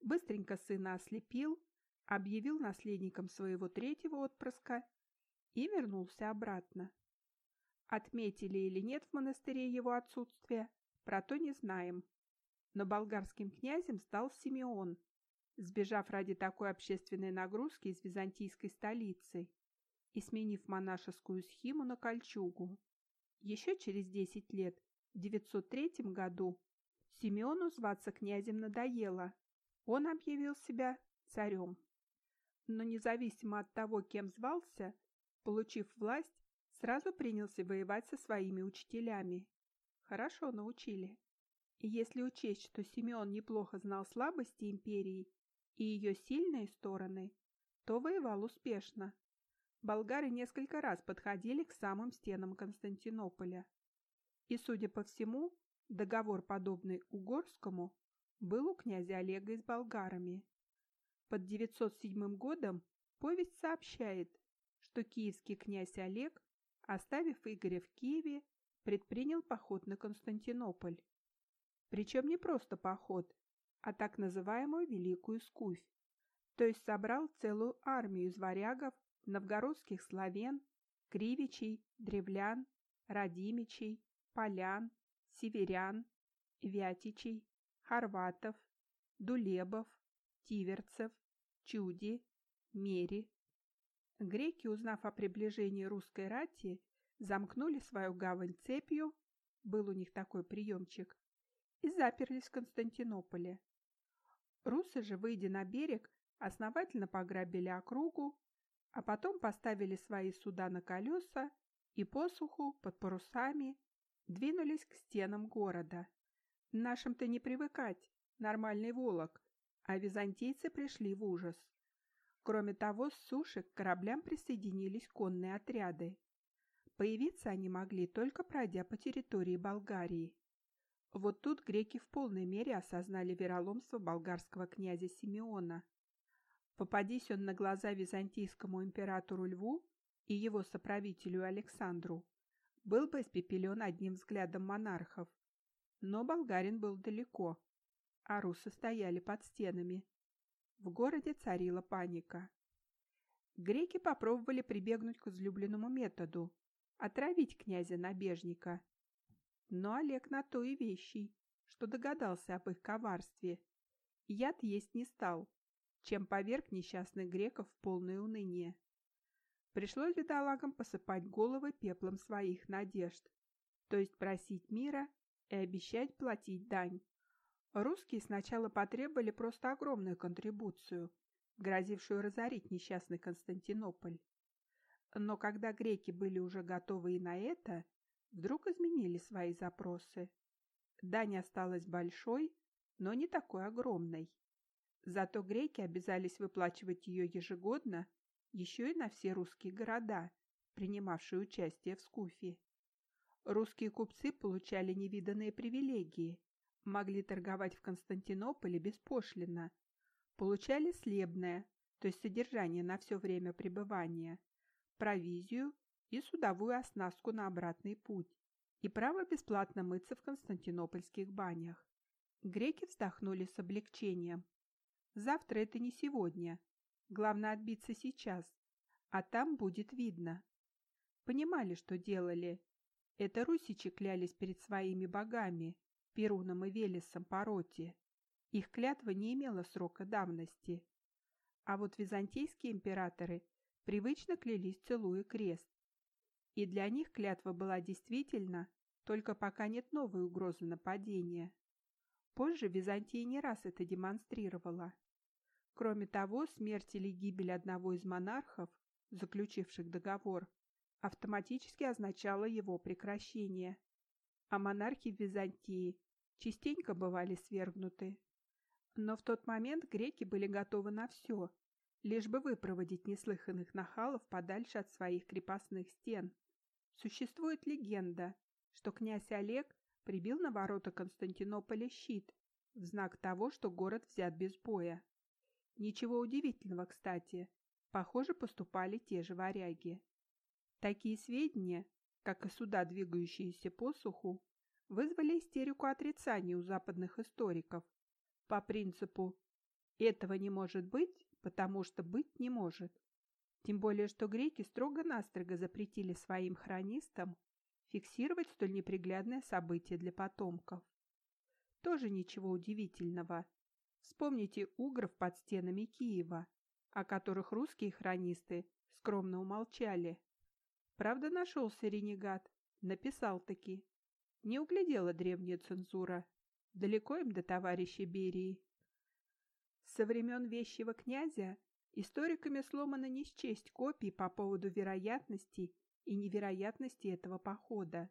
S1: быстренько сына ослепил, объявил наследником своего третьего отпрыска и вернулся обратно. Отметили или нет в монастыре его отсутствие, про то не знаем. Но болгарским князем стал Симеон, сбежав ради такой общественной нагрузки из византийской столицы и сменив монашескую схему на кольчугу. Еще через 10 лет, в 903 году, Симеону зваться князем надоело. Он объявил себя царем. Но независимо от того, кем звался, получив власть, сразу принялся воевать со своими учителями. Хорошо научили. И если учесть, что Симеон неплохо знал слабости империи и ее сильные стороны, то воевал успешно. Болгары несколько раз подходили к самым стенам Константинополя. И, судя по всему, договор, подобный Угорскому, был у князя Олега с болгарами. Под 907 годом повесть сообщает, что киевский князь Олег, оставив Игоря в Киеве, предпринял поход на Константинополь. Причем не просто поход, а так называемую Великую Скуфь, то есть собрал целую армию из варягов, новгородских славян, кривичей, древлян, радимичей, полян, северян, вятичей, хорватов, дулебов, тиверцев, чуди, мери. Греки, узнав о приближении русской рати, замкнули свою гавань цепью, был у них такой приемчик, и заперлись в Константинополе. Русы же, выйдя на берег, основательно пограбили округу, а потом поставили свои суда на колеса и посуху под парусами двинулись к стенам города. Нашим-то не привыкать, нормальный волок, а византийцы пришли в ужас. Кроме того, с суши к кораблям присоединились конные отряды. Появиться они могли, только пройдя по территории Болгарии. Вот тут греки в полной мере осознали вероломство болгарского князя Симеона. Попадись он на глаза византийскому императору Льву и его соправителю Александру, был бы испепелен одним взглядом монархов. Но болгарин был далеко, а русы стояли под стенами. В городе царила паника. Греки попробовали прибегнуть к излюбленному методу – отравить князя-набежника – но Олег на то и вещий, что догадался об их коварстве. Яд есть не стал, чем поверг несчастных греков в полное уныние. Пришлось бедолагам посыпать головы пеплом своих надежд, то есть просить мира и обещать платить дань. Русские сначала потребовали просто огромную контрибуцию, грозившую разорить несчастный Константинополь. Но когда греки были уже готовы и на это, вдруг изменили свои запросы. Дань осталась большой, но не такой огромной. Зато греки обязались выплачивать ее ежегодно еще и на все русские города, принимавшие участие в Скуфе. Русские купцы получали невиданные привилегии, могли торговать в Константинополе беспошлино, получали слебное, то есть содержание на все время пребывания, провизию и судовую оснастку на обратный путь, и право бесплатно мыться в константинопольских банях. Греки вздохнули с облегчением. Завтра это не сегодня. Главное отбиться сейчас, а там будет видно. Понимали, что делали. Это русичи клялись перед своими богами, Перуном и Велесом по роте. Их клятва не имела срока давности. А вот византийские императоры привычно клялись целуя крест. И для них клятва была действительно, только пока нет новой угрозы нападения. Позже Византия не раз это демонстрировала. Кроме того, смерть или гибель одного из монархов, заключивших договор, автоматически означала его прекращение. А монархи Византии частенько бывали свергнуты. Но в тот момент греки были готовы на все, лишь бы выпроводить неслыханных нахалов подальше от своих крепостных стен. Существует легенда, что князь Олег прибил на ворота Константинополя щит в знак того, что город взят без боя. Ничего удивительного, кстати, похоже, поступали те же варяги. Такие сведения, как и суда, двигающиеся по суху, вызвали истерику отрицания у западных историков по принципу «этого не может быть, потому что быть не может». Тем более, что греки строго-настрого запретили своим хронистам фиксировать столь неприглядное событие для потомков. Тоже ничего удивительного. Вспомните угров под стенами Киева, о которых русские хронисты скромно умолчали. Правда, нашелся ренегат, написал таки. Не углядела древняя цензура. Далеко им до товарища Берии. Со времен вещего князя историками сломано не счесть копий по поводу вероятности и невероятности этого похода.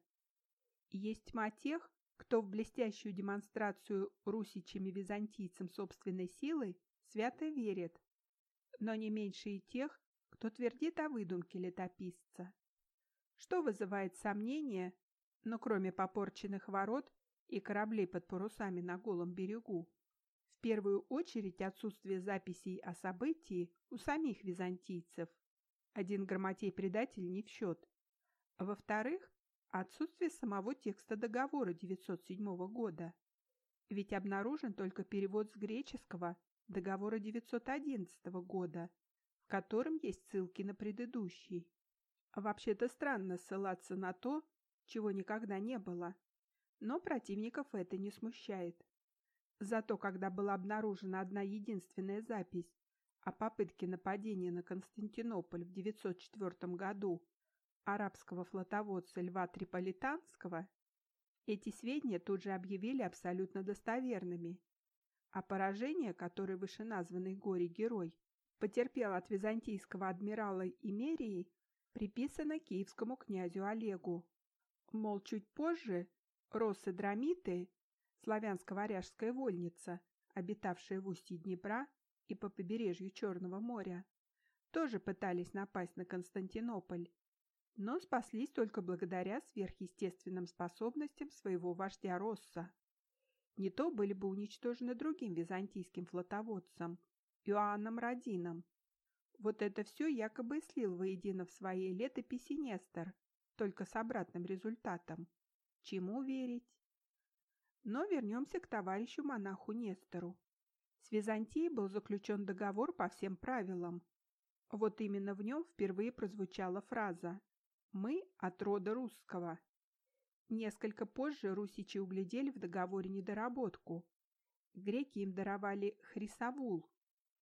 S1: Есть тьма тех, кто в блестящую демонстрацию русичами-византийцам собственной силы свято верит, но не меньше и тех, кто твердит о выдумке летописца. Что вызывает сомнения, но кроме попорченных ворот и кораблей под парусами на голом берегу, в первую очередь отсутствие записей о событии у самих византийцев. Один грамотей-предатель не в счет. Во-вторых, отсутствие самого текста договора 907 года. Ведь обнаружен только перевод с греческого договора 911 года, в котором есть ссылки на предыдущий. Вообще-то странно ссылаться на то, чего никогда не было. Но противников это не смущает. Зато когда была обнаружена одна единственная запись о попытке нападения на Константинополь в 904 году арабского флотоводца Льва Триполитанского, эти сведения тут же объявили абсолютно достоверными. А поражение, которое вышеназванный горе-герой потерпел от византийского адмирала Имерии, приписано киевскому князю Олегу. Мол, чуть позже Россы Драмиты, славянско-варяжская вольница, обитавшая в устье Днепра и по побережью Черного моря, тоже пытались напасть на Константинополь, но спаслись только благодаря сверхъестественным способностям своего вождя Росса. Не то были бы уничтожены другим византийским флотоводцем, Иоанном Родином. Вот это все якобы слил воедино в своей летописи Нестор, только с обратным результатом. Чему верить? Но вернемся к товарищу-монаху Нестору. С Византией был заключен договор по всем правилам. Вот именно в нем впервые прозвучала фраза «Мы от рода русского». Несколько позже русичи углядели в договоре недоработку. Греки им даровали хрисовул,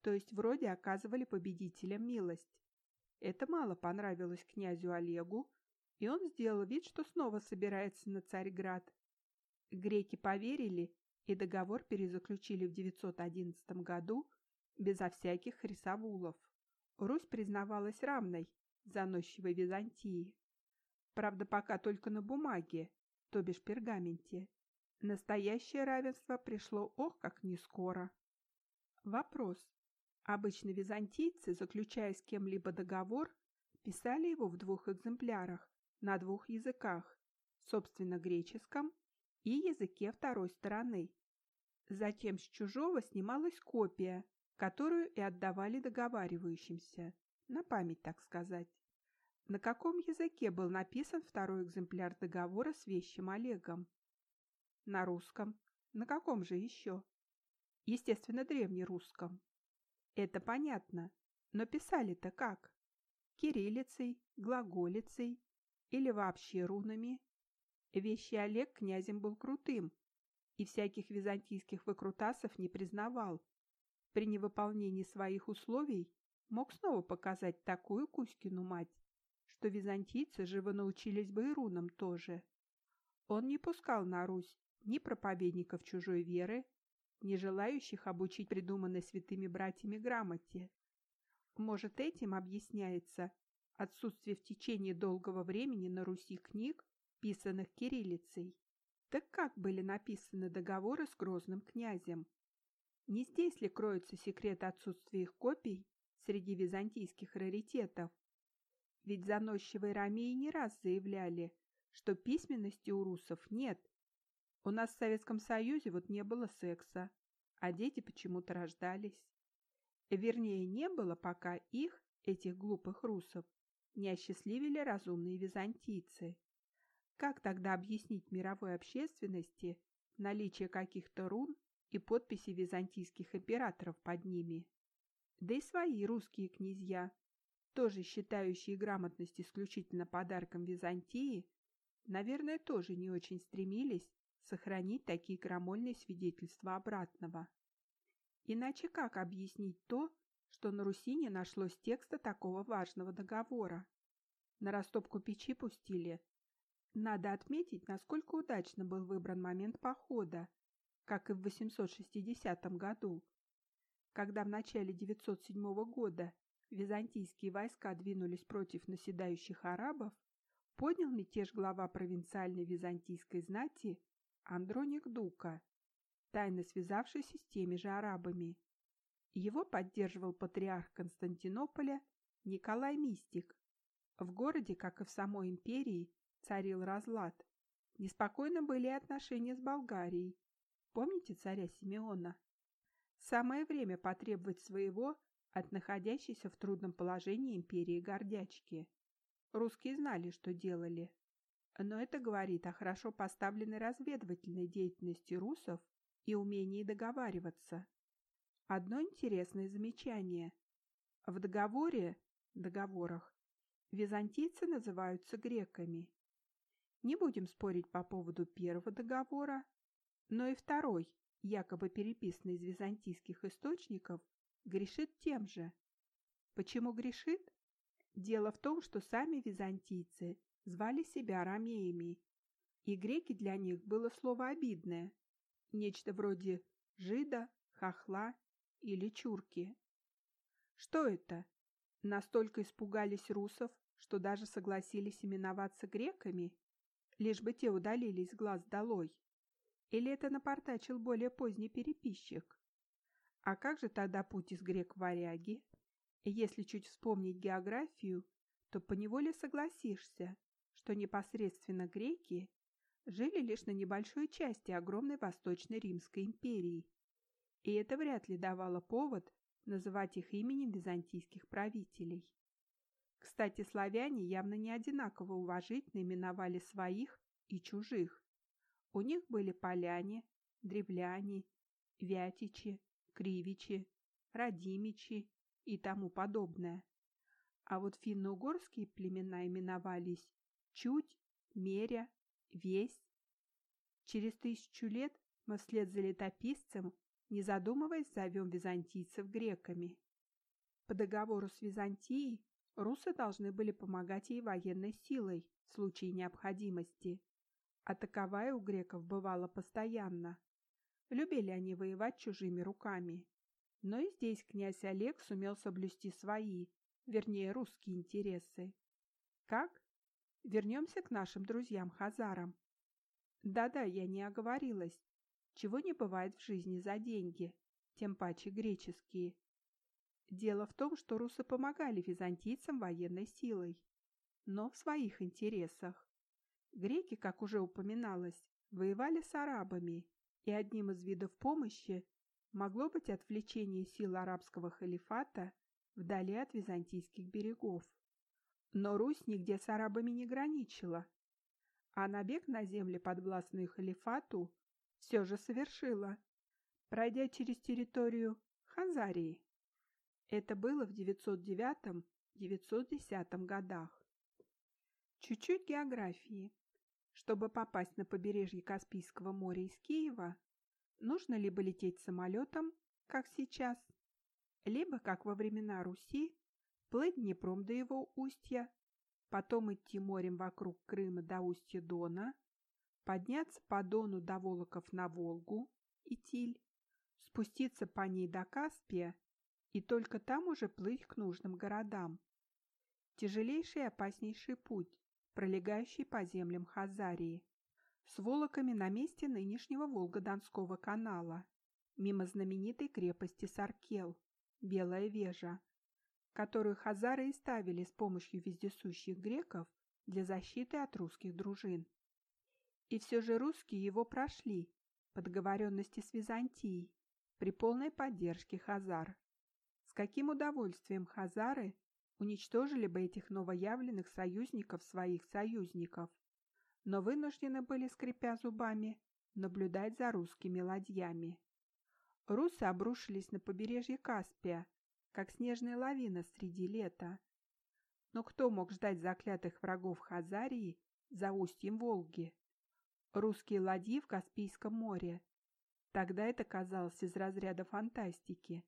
S1: то есть вроде оказывали победителям милость. Это мало понравилось князю Олегу, и он сделал вид, что снова собирается на Царьград. Греки поверили, и договор перезаключили в 911 году безо всяких хрисовулов. Русь признавалась равной заносчивой Византии. Правда, пока только на бумаге, то бишь пергаменте. Настоящее равенство пришло ох как не скоро. Вопрос. Обычно византийцы, заключая с кем-либо договор, писали его в двух экземплярах, на двух языках, собственно греческом и языке второй стороны. Затем с чужого снималась копия, которую и отдавали договаривающимся, на память, так сказать. На каком языке был написан второй экземпляр договора с вещим Олегом? На русском. На каком же еще? Естественно, древнерусском. Это понятно. Но писали-то как? Кириллицей, глаголицей или вообще рунами? Вещий Олег князем был крутым и всяких византийских выкрутасов не признавал. При невыполнении своих условий мог снова показать такую Кузькину мать, что византийцы живо научились бы и рунам тоже. Он не пускал на Русь ни проповедников чужой веры, ни желающих обучить придуманной святыми братьями грамоте. Может, этим объясняется отсутствие в течение долгого времени на Руси книг, писанных кириллицей. Так как были написаны договоры с грозным князем? Не здесь ли кроется секрет отсутствия их копий среди византийских раритетов? Ведь заносчивые ромеи не раз заявляли, что письменности у русов нет, у нас в Советском Союзе вот не было секса, а дети почему-то рождались. Вернее, не было, пока их, этих глупых русов, не осчастливили разумные византийцы. Как тогда объяснить мировой общественности наличие каких-то рун и подписи византийских императоров под ними? Да и свои русские князья, тоже считающие грамотность исключительно подарком Византии, наверное, тоже не очень стремились сохранить такие крамольные свидетельства обратного. Иначе как объяснить то, что на Руси не нашлось текста такого важного договора? На растопку печи пустили. Надо отметить, насколько удачно был выбран момент похода, как и в 860 году. Когда в начале 907 года византийские войска двинулись против наседающих арабов, поднял мятеж глава провинциальной византийской знати Андроник Дука, тайно связавшийся с теми же арабами. Его поддерживал патриарх Константинополя Николай Мистик. В городе, как и в самой империи, царил разлад. Неспокойны были отношения с Болгарией. Помните царя Симеона? Самое время потребовать своего от находящейся в трудном положении империи гордячки. Русские знали, что делали. Но это говорит о хорошо поставленной разведывательной деятельности русов и умении договариваться. Одно интересное замечание. В договоре, договорах, византийцы называются греками. Не будем спорить по поводу первого договора, но и второй, якобы переписанный из византийских источников, грешит тем же. Почему грешит? Дело в том, что сами византийцы звали себя ромеями, и греки для них было слово обидное, нечто вроде жида, хохла или чурки. Что это? Настолько испугались русов, что даже согласились именоваться греками, лишь бы те удалились глаз долой? Или это напортачил более поздний переписчик? А как же тогда путь из грек в варяги? Если чуть вспомнить географию, то поневоле согласишься, что непосредственно греки жили лишь на небольшой части огромной Восточной Римской империи, и это вряд ли давало повод называть их именем византийских правителей. Кстати, славяне явно не одинаково уважительно именовали своих и чужих. У них были поляне, древляне, вятичи, кривичи, радимичи и тому подобное. А вот финно-угорские племена именовались чуть, меря, весь. Через тысячу лет мы вслед за летописцем, не задумываясь, зовем византийцев греками. По договору с Византией русы должны были помогать ей военной силой в случае необходимости, а таковая у греков бывала постоянно. Любили они воевать чужими руками. Но и здесь князь Олег сумел соблюсти свои, вернее, русские интересы. Как? Вернемся к нашим друзьям-хазарам. Да-да, я не оговорилась. Чего не бывает в жизни за деньги, тем паче греческие. Дело в том, что русы помогали византийцам военной силой, но в своих интересах. Греки, как уже упоминалось, воевали с арабами, и одним из видов помощи могло быть отвлечение сил арабского халифата вдали от византийских берегов. Но Русь нигде с арабами не граничила, а набег на земли, подвластные халифату, все же совершила, пройдя через территорию Ханзарии. Это было в 909-910 годах. Чуть-чуть географии. Чтобы попасть на побережье Каспийского моря из Киева, нужно либо лететь самолетом, как сейчас, либо, как во времена Руси, плыть Днепром до его устья, потом идти морем вокруг Крыма до устья Дона, подняться по Дону до Волоков на Волгу, Итиль, спуститься по ней до Каспия и только там уже плыть к нужным городам. Тяжелейший и опаснейший путь, пролегающий по землям Хазарии, с волоками на месте нынешнего Волго-Донского канала, мимо знаменитой крепости Саркел, Белая Вежа, которую хазары и ставили с помощью вездесущих греков для защиты от русских дружин. И все же русские его прошли по договоренности с Византией при полной поддержке хазар. С каким удовольствием хазары уничтожили бы этих новоявленных союзников своих союзников, но вынуждены были, скрипя зубами, наблюдать за русскими ладьями. Русы обрушились на побережье Каспия, как снежная лавина среди лета. Но кто мог ждать заклятых врагов Хазарии за устьем Волги? Русские ладьи в Каспийском море. Тогда это казалось из разряда фантастики.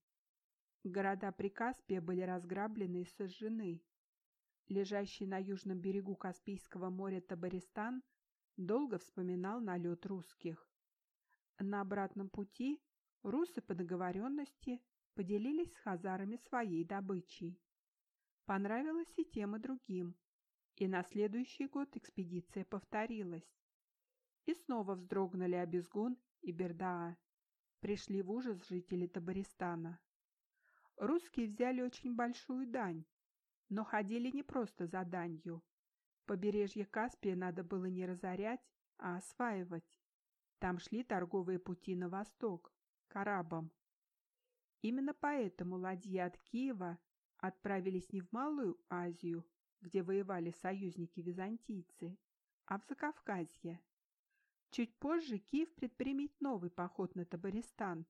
S1: Города Прикаспия были разграблены и сожжены. Лежащий на южном берегу Каспийского моря Табаристан долго вспоминал налет русских. На обратном пути русы по договоренности поделились с хазарами своей добычей. Понравилось и тем, и другим, и на следующий год экспедиция повторилась. И снова вздрогнули Абизгун и Бердаа. Пришли в ужас жители Табаристана. Русские взяли очень большую дань, но ходили не просто за данью. Побережье Каспия надо было не разорять, а осваивать. Там шли торговые пути на восток, к арабам. Именно поэтому ладьи от Киева отправились не в Малую Азию, где воевали союзники-византийцы, а в Закавказье. Чуть позже Киев предпримет новый поход на Табаристан,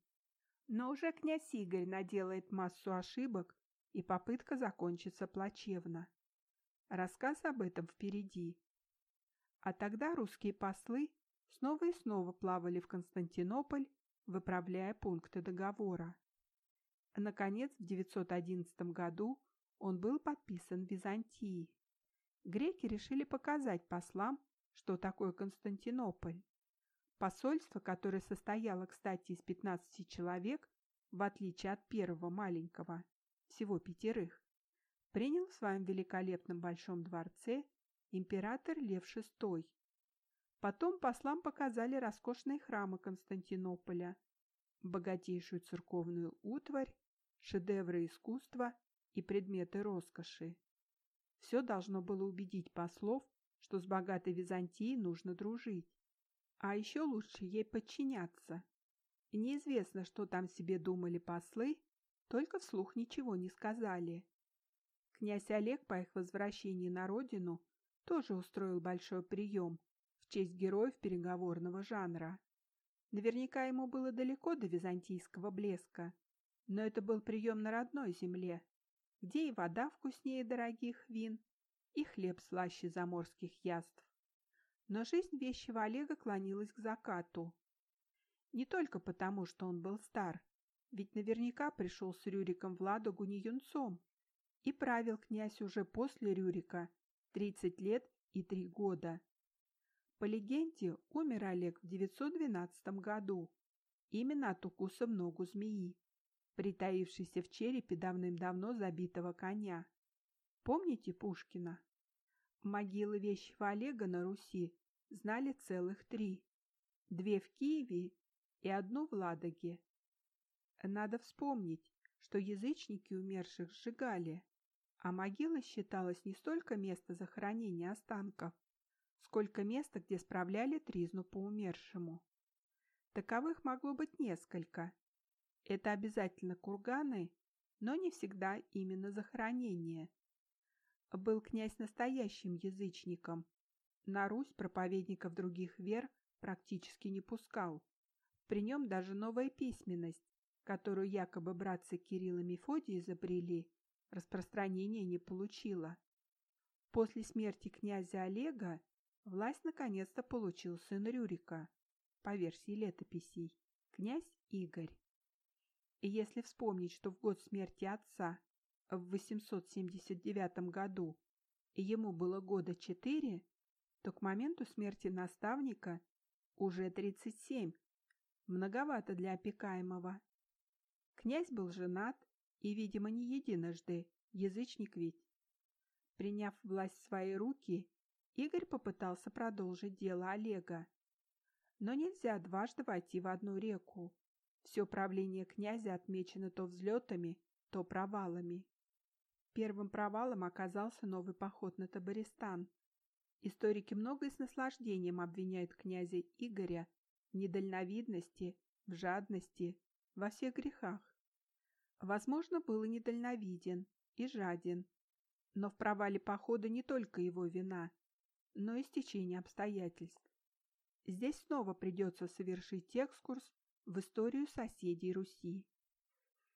S1: но уже князь Игорь наделает массу ошибок, и попытка закончится плачевно. Рассказ об этом впереди. А тогда русские послы снова и снова плавали в Константинополь, выправляя пункты договора. Наконец, в 911 году он был подписан в Византии. Греки решили показать послам, что такое Константинополь. Посольство, которое состояло, кстати, из 15 человек, в отличие от первого маленького, всего пятерых, принял в своем великолепном большом дворце император Лев VI. Потом послам показали роскошные храмы Константинополя, богатейшую церковную утварь, шедевры искусства и предметы роскоши. Все должно было убедить послов, что с богатой Византией нужно дружить. А еще лучше ей подчиняться. Неизвестно, что там себе думали послы, только вслух ничего не сказали. Князь Олег по их возвращении на родину тоже устроил большой прием в честь героев переговорного жанра. Наверняка ему было далеко до византийского блеска, но это был прием на родной земле, где и вода вкуснее дорогих вин, и хлеб слаще заморских яств. Но жизнь вещего Олега клонилась к закату. Не только потому, что он был стар, ведь наверняка пришел с Рюриком в Ладогу не юнцом, и правил князь уже после Рюрика 30 лет и 3 года. По легенде, умер Олег в 912 году, именно от укуса в ногу змеи, притаившейся в черепе давным-давно забитого коня. Помните Пушкина? Могилы вещего Олега на Руси знали целых три. Две в Киеве и одну в Ладоге. Надо вспомнить, что язычники умерших сжигали, а могила считалась не столько место захоронения останков, сколько место, где справляли тризну по умершему. Таковых могло быть несколько. Это обязательно курганы, но не всегда именно захоронение. Был князь настоящим язычником. На Русь проповедников других вер практически не пускал. При нем даже новая письменность, которую якобы братцы Кирилл и Мефодий изобрели, распространения не получила. После смерти князя Олега власть наконец-то получил сын Рюрика, по версии летописей, князь Игорь. И если вспомнить, что в год смерти отца, в 879 году, ему было года четыре, то к моменту смерти наставника уже 37, многовато для опекаемого. Князь был женат и, видимо, не единожды, язычник ведь. Приняв власть в свои руки, Игорь попытался продолжить дело Олега. Но нельзя дважды войти в одну реку. Все правление князя отмечено то взлетами, то провалами. Первым провалом оказался новый поход на Табаристан. Историки много и с наслаждением обвиняют князя Игоря в недальновидности, в жадности, во всех грехах. Возможно, был и недальновиден, и жаден. Но в провале похода не только его вина, но и стечение обстоятельств. Здесь снова придется совершить экскурс в историю соседей Руси.